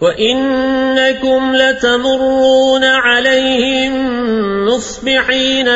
وإنكم لتمرون عليهم مصبحين